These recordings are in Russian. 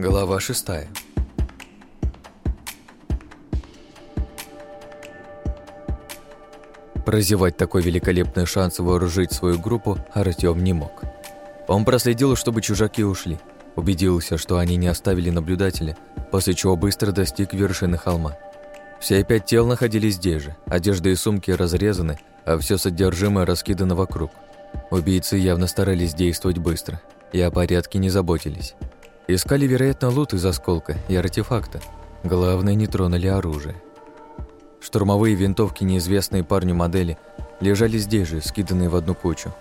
Глава шестая. Прозевать такой великолепный шанс вооружить свою группу Артём не мог. Он проследил, чтобы чужаки ушли, убедился, что они не оставили наблюдателя, после чего быстро достиг вершины холма. Все пять тел находились здесь же, одежда и сумки разрезаны, а все содержимое раскидано вокруг. Убийцы явно старались действовать быстро и о порядке не заботились. Искали, вероятно, лут из осколка и артефакта. Главное, не тронули оружие. Штурмовые винтовки, неизвестные парню модели, лежали здесь же, скиданные в одну кучу.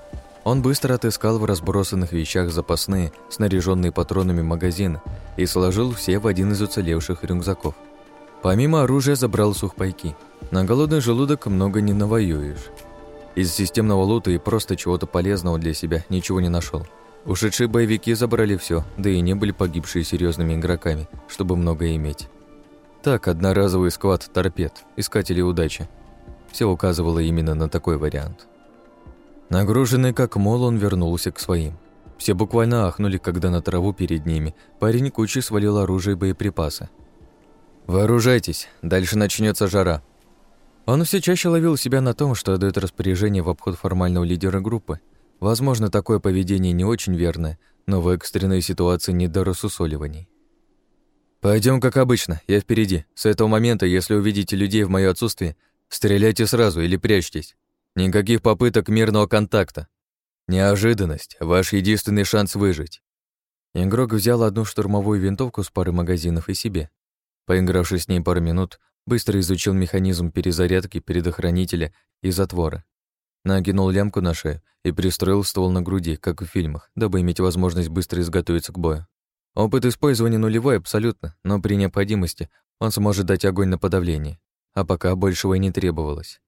Он быстро отыскал в разбросанных вещах запасные, снаряженные патронами магазины и сложил все в один из уцелевших рюкзаков. Помимо оружия забрал сухпайки. На голодный желудок много не навоюешь. Из системного лута и просто чего-то полезного для себя ничего не нашел. Ушедшие боевики забрали все, да и не были погибшие серьезными игроками, чтобы много иметь. Так, одноразовый сквад торпед, искатели удачи. Все указывало именно на такой вариант. Нагруженный как мол, он вернулся к своим. Все буквально ахнули, когда на траву перед ними парень кучей свалил оружие и боеприпасы. «Вооружайтесь, дальше начнется жара». Он все чаще ловил себя на том, что отдает распоряжение в обход формального лидера группы, Возможно, такое поведение не очень верное, но в экстренной ситуации не до рассусоливаний. Пойдем как обычно, я впереди. С этого момента, если увидите людей в моё отсутствие, стреляйте сразу или прячьтесь. Никаких попыток мирного контакта. Неожиданность — ваш единственный шанс выжить». Игрок взял одну штурмовую винтовку с пары магазинов и себе. Поигравшись с ней пару минут, быстро изучил механизм перезарядки предохранителя и затвора. Накинул лямку на шею и пристроил ствол на груди, как в фильмах, дабы иметь возможность быстро изготовиться к бою. Опыт использования нулевой абсолютно, но при необходимости он сможет дать огонь на подавление, а пока большего и не требовалось.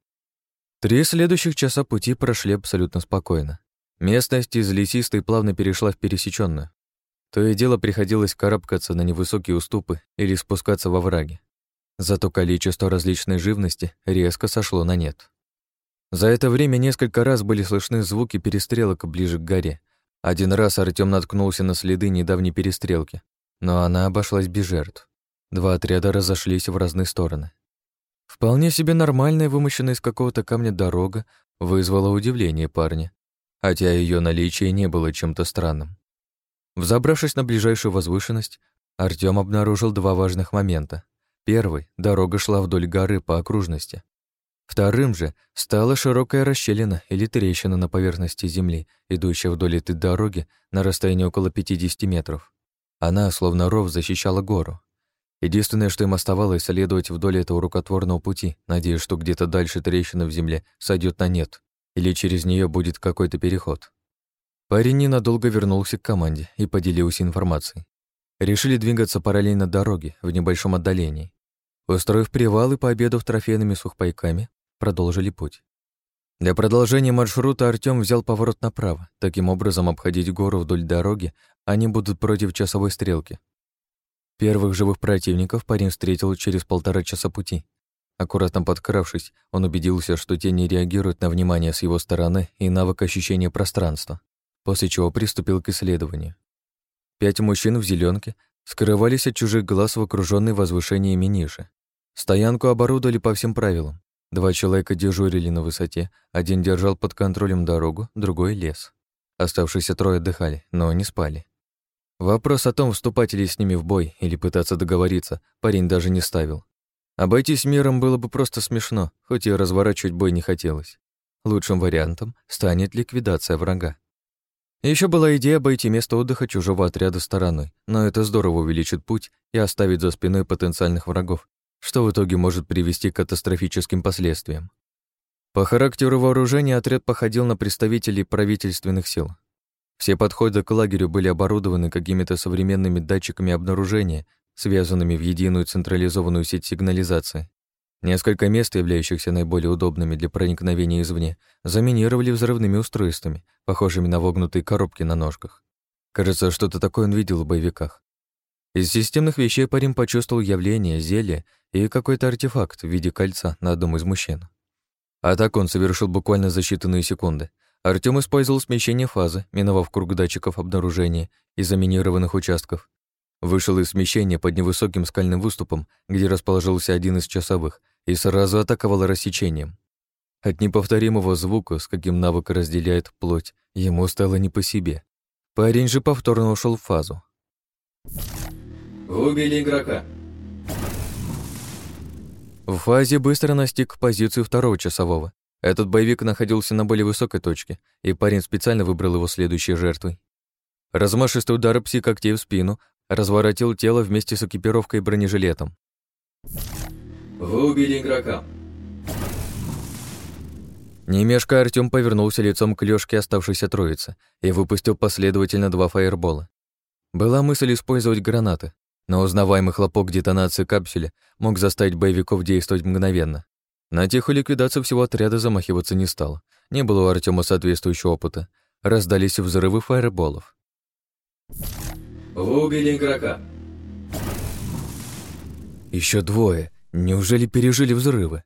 Три следующих часа пути прошли абсолютно спокойно. Местность из лесистой плавно перешла в пересечённую. То и дело приходилось карабкаться на невысокие уступы или спускаться во враги. Зато количество различной живности резко сошло на нет. За это время несколько раз были слышны звуки перестрелок ближе к горе. Один раз Артём наткнулся на следы недавней перестрелки, но она обошлась без жертв. Два отряда разошлись в разные стороны. Вполне себе нормальная, вымощенная из какого-то камня дорога, вызвала удивление парня, хотя ее наличие не было чем-то странным. Взобравшись на ближайшую возвышенность, Артём обнаружил два важных момента. Первый — дорога шла вдоль горы по окружности. Вторым же стала широкая расщелина или трещина на поверхности земли, идущая вдоль этой дороги на расстоянии около 50 метров. Она, словно ров, защищала гору. Единственное, что им оставалось, следовать вдоль этого рукотворного пути, надеясь, что где-то дальше трещина в земле сойдет на нет, или через нее будет какой-то переход. Парень ненадолго вернулся к команде и поделился информацией. Решили двигаться параллельно дороге в небольшом отдалении. Устроив привал и пообедав трофейными сухпайками, продолжили путь. Для продолжения маршрута Артём взял поворот направо. Таким образом, обходить гору вдоль дороги они будут против часовой стрелки. Первых живых противников парень встретил через полтора часа пути. Аккуратно подкравшись, он убедился, что те не реагируют на внимание с его стороны и навык ощущения пространства, после чего приступил к исследованию. Пять мужчин в зеленке скрывались от чужих глаз в окруженной возвышениями нише. Стоянку оборудовали по всем правилам. Два человека дежурили на высоте, один держал под контролем дорогу, другой — лес. Оставшиеся трое отдыхали, но не спали. Вопрос о том, вступать ли с ними в бой или пытаться договориться, парень даже не ставил. Обойтись миром было бы просто смешно, хоть и разворачивать бой не хотелось. Лучшим вариантом станет ликвидация врага. Еще была идея обойти место отдыха чужого отряда стороной, но это здорово увеличит путь и оставить за спиной потенциальных врагов, что в итоге может привести к катастрофическим последствиям. По характеру вооружения отряд походил на представителей правительственных сил. Все подходы к лагерю были оборудованы какими-то современными датчиками обнаружения, связанными в единую централизованную сеть сигнализации. Несколько мест, являющихся наиболее удобными для проникновения извне, заминировали взрывными устройствами, похожими на вогнутые коробки на ножках. Кажется, что-то такое он видел в боевиках. Из системных вещей парень почувствовал явление, зелье и какой-то артефакт в виде кольца на одном из мужчин. А так он совершил буквально за считанные секунды. Артём использовал смещение фазы, миновав круг датчиков обнаружения и заминированных участков. Вышел из смещения под невысоким скальным выступом, где расположился один из часовых, и сразу атаковал рассечением. От неповторимого звука, с каким навык разделяет плоть, ему стало не по себе. Парень же повторно ушел в фазу. Убили игрока. В фазе быстро настиг позицию второго часового. Этот боевик находился на более высокой точке, и парень специально выбрал его следующей жертвой. Размашистый удар пси-когтей в спину разворотил тело вместе с экипировкой и бронежилетом. Вы убили игрока. Немешко Артём повернулся лицом к Лёшке оставшейся троицы и выпустил последовательно два фаербола. Была мысль использовать гранаты, но узнаваемый хлопок детонации капсуля мог заставить боевиков действовать мгновенно. На тихую ликвидацию всего отряда замахиваться не стал. Не было у Артема соответствующего опыта. Раздались взрывы фаерболов. Убили игрока. Еще двое. Неужели пережили взрывы?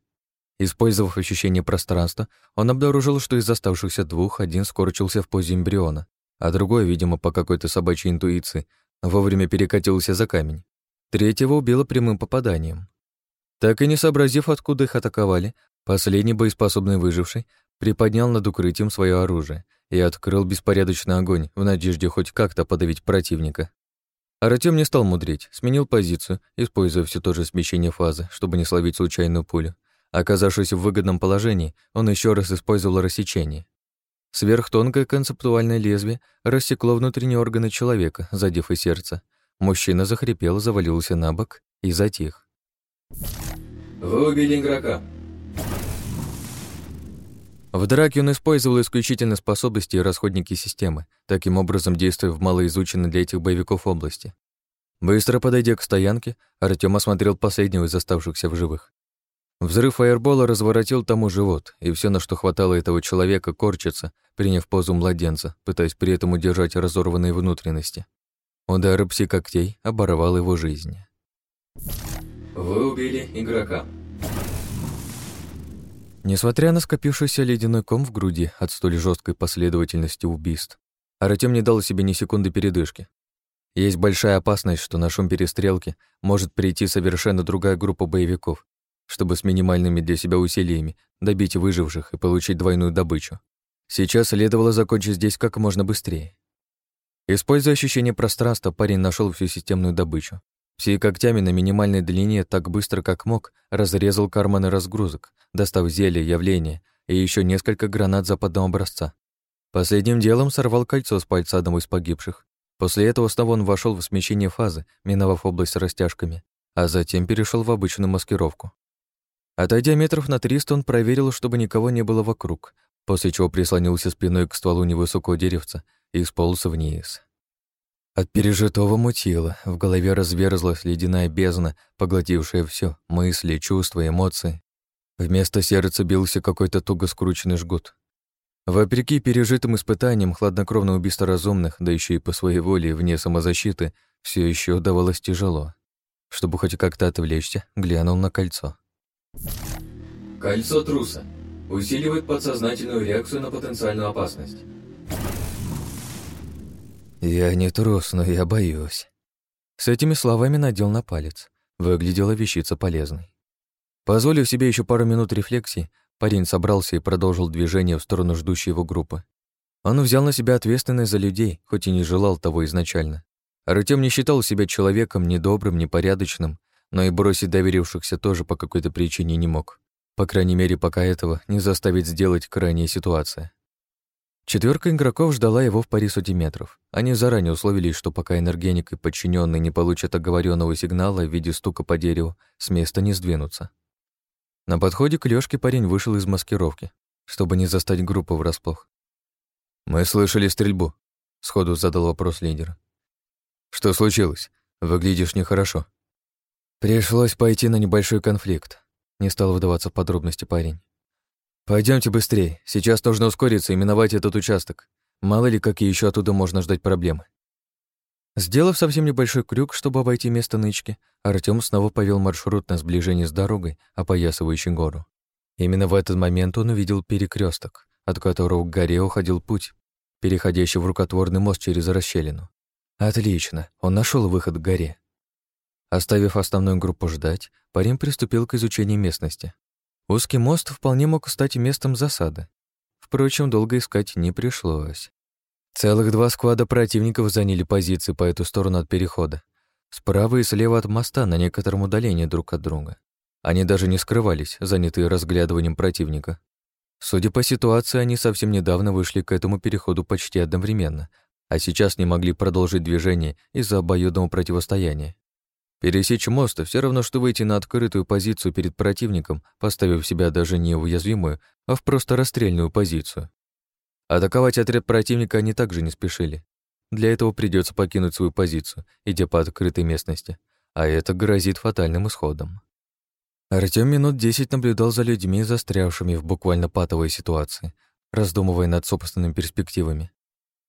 Использовав ощущение пространства, он обнаружил, что из оставшихся двух один скорчился в позе эмбриона, а другой, видимо, по какой-то собачьей интуиции, вовремя перекатился за камень. Третьего убило прямым попаданием. Так и не сообразив, откуда их атаковали, последний боеспособный выживший приподнял над укрытием свое оружие и открыл беспорядочный огонь в надежде хоть как-то подавить противника. Артём не стал мудрить, сменил позицию, используя все то же смещение фазы, чтобы не словить случайную пулю. Оказавшись в выгодном положении, он еще раз использовал рассечение. Сверхтонкое концептуальное лезвие рассекло внутренние органы человека, задев и сердце. Мужчина захрипел, завалился на бок и затих. Вы убили игрока. В драке он использовал исключительно способности и расходники системы, таким образом действуя в малоизученной для этих боевиков области. Быстро подойдя к стоянке, Артём осмотрел последнего из оставшихся в живых. Взрыв фаербола разворотил тому живот, и все, на что хватало этого человека, корчиться, приняв позу младенца, пытаясь при этом удержать разорванные внутренности. Удар пси-когтей оборвал его жизнь. Вы убили игрока. Несмотря на скопившийся ледяной ком в груди от столь жесткой последовательности убийств, Артем не дал себе ни секунды передышки. Есть большая опасность, что на шум перестрелки может прийти совершенно другая группа боевиков, чтобы с минимальными для себя усилиями добить выживших и получить двойную добычу. Сейчас следовало закончить здесь как можно быстрее. Используя ощущение пространства, парень нашел всю системную добычу. Все когтями на минимальной длине так быстро, как мог, разрезал карманы разгрузок, достав зелье, явление и еще несколько гранат западного образца. Последним делом сорвал кольцо с пальца одного из погибших. После этого снова он вошел в смещение фазы, миновав область растяжками, а затем перешел в обычную маскировку. Отойдя метров на триста, он проверил, чтобы никого не было вокруг, после чего прислонился спиной к стволу невысокого деревца и сполз вниз. От пережитого мутило, в голове разверзлась ледяная бездна, поглотившая все мысли, чувства, эмоции. Вместо сердца бился какой-то туго скрученный жгут. Вопреки пережитым испытаниям, хладнокровно убийство разумных, да еще и по своей воле вне самозащиты, все еще давалось тяжело. Чтобы хоть как-то отвлечься, глянул на кольцо. Кольцо труса. Усиливает подсознательную реакцию на потенциальную опасность. «Я не трус, но я боюсь». С этими словами надел на палец. Выглядела вещица полезной. Позволив себе еще пару минут рефлексии, парень собрался и продолжил движение в сторону ждущей его группы. Он взял на себя ответственность за людей, хоть и не желал того изначально. Артем не считал себя человеком ни добрым, ни порядочным, но и бросить доверившихся тоже по какой-то причине не мог. По крайней мере, пока этого не заставить сделать крайняя ситуация. Четверка игроков ждала его в паре сотни метров. Они заранее условились, что пока энергеник и подчиненный не получат оговоренного сигнала в виде стука по дереву, с места не сдвинутся. На подходе к Лёшке парень вышел из маскировки, чтобы не застать группу врасплох. «Мы слышали стрельбу», — сходу задал вопрос лидер. «Что случилось? Выглядишь нехорошо». «Пришлось пойти на небольшой конфликт», — не стал вдаваться в подробности парень. Пойдемте быстрее. Сейчас нужно ускориться и миновать этот участок. Мало ли, какие еще оттуда можно ждать проблемы. Сделав совсем небольшой крюк, чтобы обойти место нычки, Артём снова повел маршрут на сближение с дорогой, опоясывающей гору. Именно в этот момент он увидел перекресток, от которого к горе уходил путь, переходящий в рукотворный мост через расщелину. Отлично, он нашел выход к горе. Оставив основную группу ждать, парень приступил к изучению местности. Узкий мост вполне мог стать местом засады. Впрочем, долго искать не пришлось. Целых два склада противников заняли позиции по эту сторону от перехода. Справа и слева от моста на некотором удалении друг от друга. Они даже не скрывались, занятые разглядыванием противника. Судя по ситуации, они совсем недавно вышли к этому переходу почти одновременно, а сейчас не могли продолжить движение из-за обоюдного противостояния. Пересечь мост все равно, что выйти на открытую позицию перед противником, поставив себя даже не в уязвимую, а в просто расстрельную позицию. Атаковать отряд противника они также не спешили. Для этого придется покинуть свою позицию, идя по открытой местности, а это грозит фатальным исходом. Артём минут десять наблюдал за людьми, застрявшими в буквально патовой ситуации, раздумывая над собственными перспективами.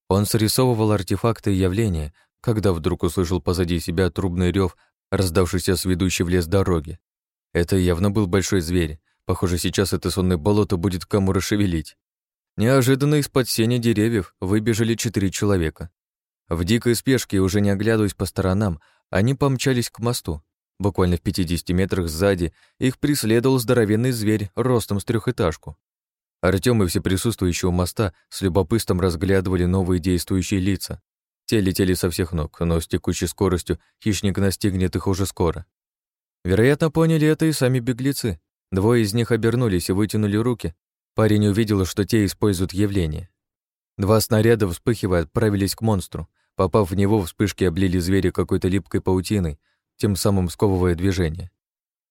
Он срисовывал артефакты и явления, когда вдруг услышал позади себя трубный рев, раздавшийся с ведущей в лес дороги. Это явно был большой зверь. Похоже, сейчас это сонное болото будет кому расшевелить. Неожиданно из-под сеня деревьев выбежали четыре человека. В дикой спешке, уже не оглядываясь по сторонам, они помчались к мосту. Буквально в 50 метрах сзади их преследовал здоровенный зверь ростом с трехэтажку. Артём и все присутствующие у моста с любопытством разглядывали новые действующие лица. Те летели со всех ног, но с текущей скоростью хищник настигнет их уже скоро. Вероятно, поняли это и сами беглецы. Двое из них обернулись и вытянули руки. Парень увидел, что те используют явление. Два снаряда, вспыхивая, отправились к монстру. Попав в него, вспышки облили зверя какой-то липкой паутиной, тем самым сковывая движение.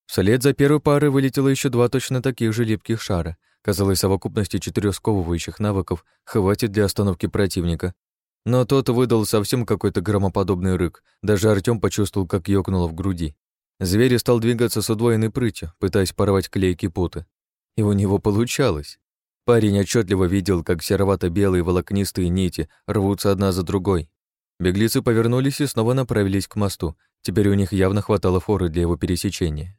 Вслед за первой парой вылетело еще два точно таких же липких шара. Казалось, совокупности четырех сковывающих навыков хватит для остановки противника. Но тот выдал совсем какой-то громоподобный рык. Даже Артём почувствовал, как ёкнуло в груди. Зверь стал двигаться с удвоенной прытью, пытаясь порвать клейкие путы. И у него получалось. Парень отчетливо видел, как серовато-белые волокнистые нити рвутся одна за другой, Беглецы повернулись и снова направились к мосту. Теперь у них явно хватало форы для его пересечения.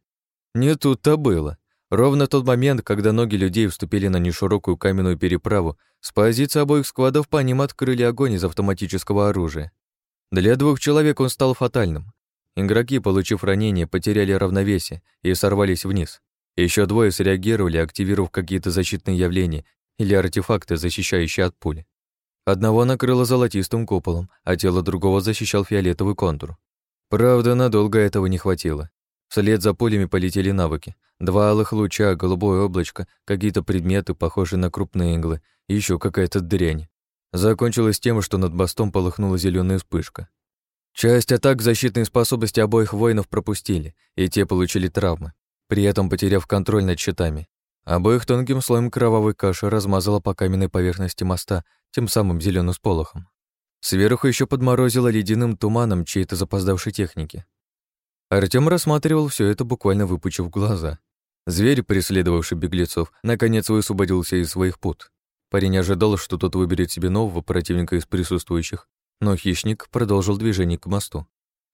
Не тут-то было. Ровно тот момент, когда ноги людей вступили на неширокую каменную переправу, с позиции обоих складов по ним открыли огонь из автоматического оружия. Для двух человек он стал фатальным. Игроки, получив ранение, потеряли равновесие и сорвались вниз. Еще двое среагировали, активировав какие-то защитные явления или артефакты, защищающие от пули. Одного накрыло золотистым куполом, а тело другого защищал фиолетовый контур. Правда, надолго этого не хватило. Вслед за пулями полетели навыки. Два алых луча, голубое облачко, какие-то предметы, похожие на крупные иглы, и еще какая-то дрянь. Закончилось тем, что над мостом полыхнула зеленая вспышка. Часть атак защитные способности обоих воинов пропустили, и те получили травмы, при этом потеряв контроль над щитами. Обоих тонким слоем кровавой каши размазала по каменной поверхности моста, тем самым зеленым сполохом. Сверху еще подморозило ледяным туманом чьей-то запоздавшей техники. Артём рассматривал все это, буквально выпучив глаза. Зверь, преследовавший беглецов, наконец высвободился из своих пут. Парень ожидал, что тот выберет себе нового противника из присутствующих, но хищник продолжил движение к мосту.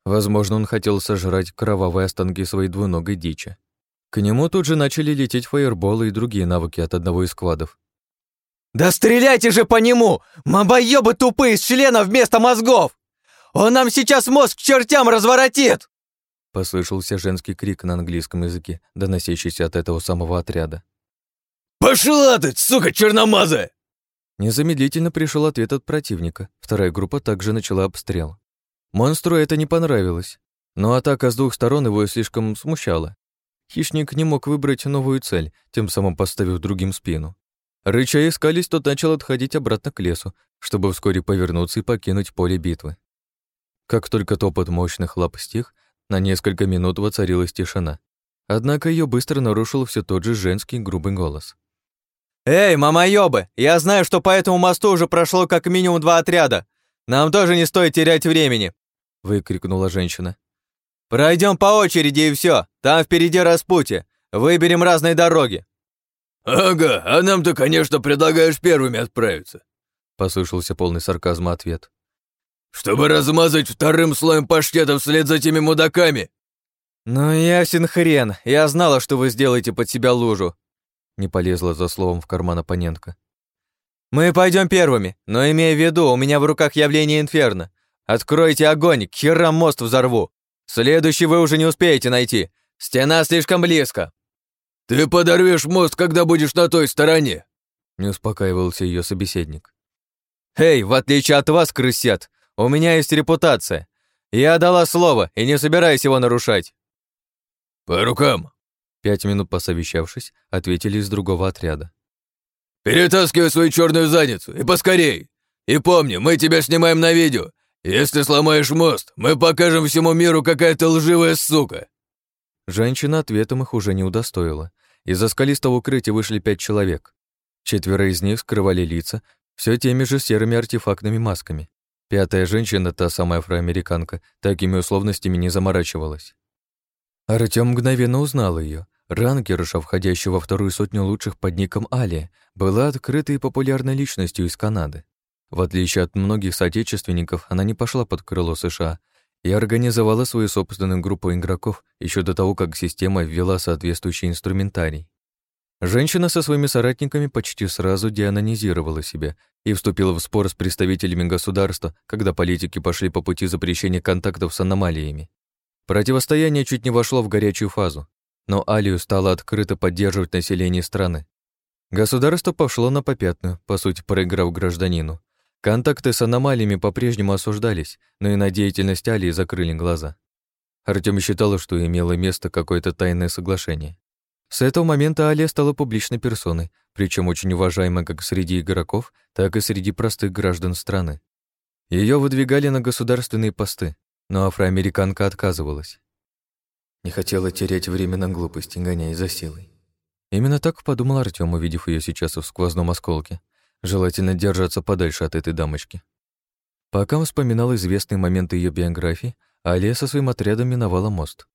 Возможно, он хотел сожрать кровавые останки своей двуногой дичи. К нему тут же начали лететь фаерболы и другие навыки от одного из складов. «Да стреляйте же по нему! Мобоёбы тупые с члена вместо мозгов! Он нам сейчас мозг к чертям разворотит!» Послышался женский крик на английском языке, доносящийся от этого самого отряда. «Пошла ты, сука черномазая!» Незамедлительно пришел ответ от противника. Вторая группа также начала обстрел. Монстру это не понравилось, но атака с двух сторон его слишком смущала. Хищник не мог выбрать новую цель, тем самым поставив другим спину. Рыча искались, тот начал отходить обратно к лесу, чтобы вскоре повернуться и покинуть поле битвы. Как только топот мощных лап стих, на несколько минут воцарилась тишина. Однако ее быстро нарушил все тот же женский грубый голос. «Эй, мамаёбы, я знаю, что по этому мосту уже прошло как минимум два отряда. Нам тоже не стоит терять времени!» — выкрикнула женщина. Пройдем по очереди и все. Там впереди распутье. Выберем разные дороги. Ага, а нам ты, конечно, предлагаешь первыми отправиться. Послышался полный сарказма ответ. Чтобы размазать вторым слоем паштета вслед за теми мудаками. Ну, ясен хрен. Я знала, что вы сделаете под себя лужу. Не полезла за словом в карман оппонентка. Мы пойдем первыми, но имея в виду, у меня в руках явление инферно. Откройте огонь, к херам мост взорву! Следующий вы уже не успеете найти! Стена слишком близко!» «Ты подорвешь мост, когда будешь на той стороне!» Не успокаивался ее собеседник. «Эй, в отличие от вас, крысят, у меня есть репутация. Я дала слово и не собираюсь его нарушать». «По рукам!» Пять минут посовещавшись, ответили из другого отряда. «Перетаскивай свою черную задницу и поскорей! И помни, мы тебя снимаем на видео. Если сломаешь мост, мы покажем всему миру, какая ты лживая сука!» Женщина ответом их уже не удостоила. Из-за скалистого укрытия вышли пять человек. Четверо из них скрывали лица все теми же серыми артефактными масками. Пятая женщина, та самая афроамериканка, такими условностями не заморачивалась. Артём мгновенно узнал ее. Ранкерша, входящая во вторую сотню лучших под ником Алия, была открытой и популярной личностью из Канады. В отличие от многих соотечественников, она не пошла под крыло США и организовала свою собственную группу игроков еще до того, как система ввела соответствующий инструментарий. Женщина со своими соратниками почти сразу деанонизировала себя и вступила в спор с представителями государства, когда политики пошли по пути запрещения контактов с аномалиями. Противостояние чуть не вошло в горячую фазу, но Алию стало открыто поддерживать население страны. Государство пошло на попятную, по сути, проиграв гражданину. Контакты с аномалиями по-прежнему осуждались, но и на деятельность Алии закрыли глаза. Артём считал, что имело место какое-то тайное соглашение. С этого момента Алия стала публичной персоной, причем очень уважаемой как среди игроков, так и среди простых граждан страны. Ее выдвигали на государственные посты, но афроамериканка отказывалась. Не хотела терять время на глупости, гоняясь за силой. Именно так подумал Артём, увидев ее сейчас в сквозном осколке. Желательно держаться подальше от этой дамочки. Пока он вспоминал известные моменты ее биографии, Алия со своим отрядом миновала мост.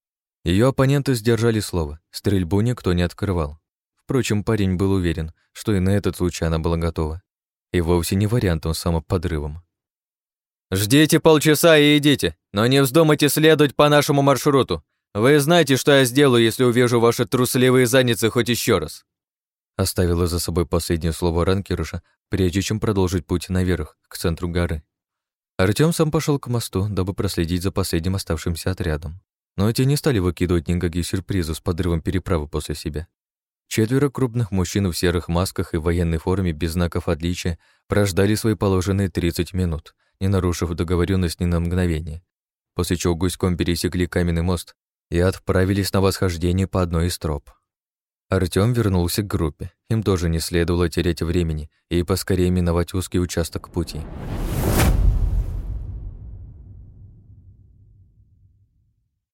Ее оппоненты сдержали слово, стрельбу никто не открывал. Впрочем, парень был уверен, что и на этот случай она была готова. И вовсе не вариантом самоподрывом. «Ждите полчаса и идите, но не вздумайте следовать по нашему маршруту. Вы знаете, что я сделаю, если увижу ваши трусливые задницы хоть еще раз». Оставила за собой последнее слово ранкерша, прежде чем продолжить путь наверх, к центру горы. Артём сам пошел к мосту, дабы проследить за последним оставшимся отрядом. Но те не стали выкидывать никакие сюрпризы с подрывом переправы после себя. Четверо крупных мужчин в серых масках и военной форме без знаков отличия прождали свои положенные 30 минут, не нарушив договоренность ни на мгновение, после чего гуськом пересекли каменный мост и отправились на восхождение по одной из троп. Артём вернулся к группе. Им тоже не следовало терять времени и поскорее миновать узкий участок пути.